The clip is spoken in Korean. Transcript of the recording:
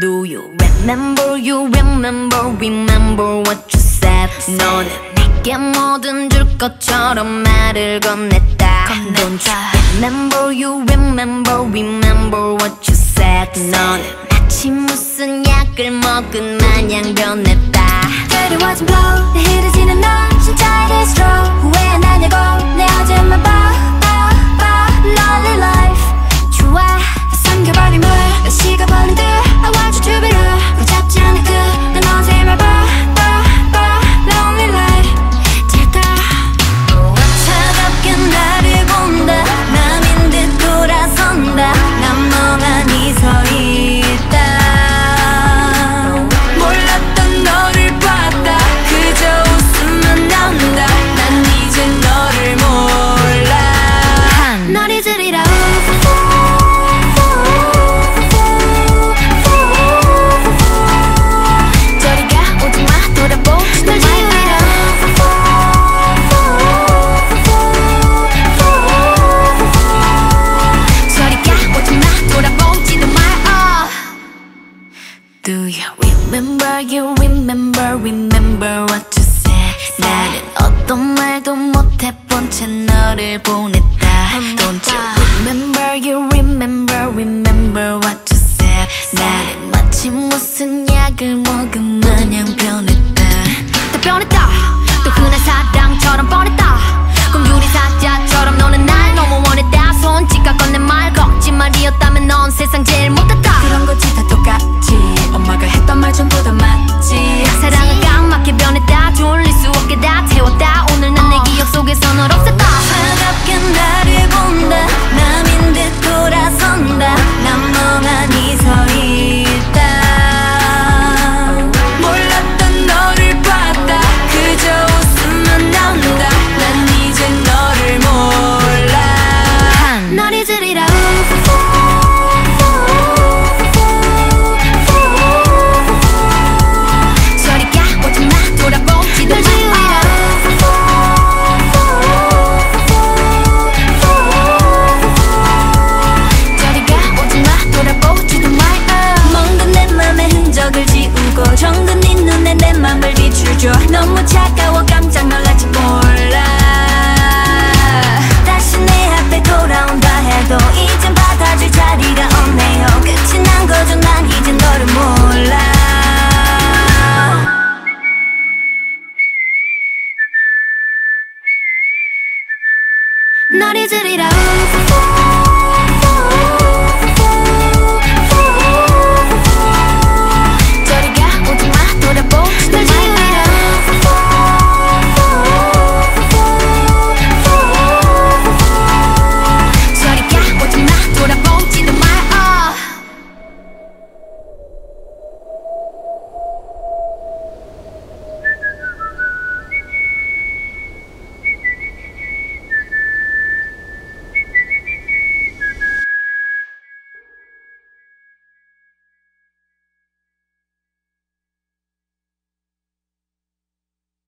Do you remember you remember remember what you said 너는 내게 뭐든 줄 것처럼 말을 건넸다 Don't you remember you remember remember what you said 너는 마치 무슨 약을 먹은 마냥 변했다 그리워진 blow 내 흐르지는 너 진짜 it is true Do you remember you remember remember what you said 나는 어떤 말도 못해본 채 너를 보냈다 Don't you remember you remember remember what you said 나는 마치 무슨 약을 먹은 마냥 변했다 다 변했다 또 흔한 사랑처럼 뻔했다 공유리 사자처럼 너는 날 너무 원했다 손짓과 건넨 말 거짓말이었다면 넌 세상 제일 못했다 그런 거지 다 전부 다 맞지. 사랑 정든 네 눈에 내 맘을 비추줘 너무 차가워 깜짝 놀랄지 몰라. 다시 내 앞에 돌아온다 해도 이젠 받아줄 자리가 없네요. 끝이 난 거죠. 난 이제 너를 몰라. 널 잊으리라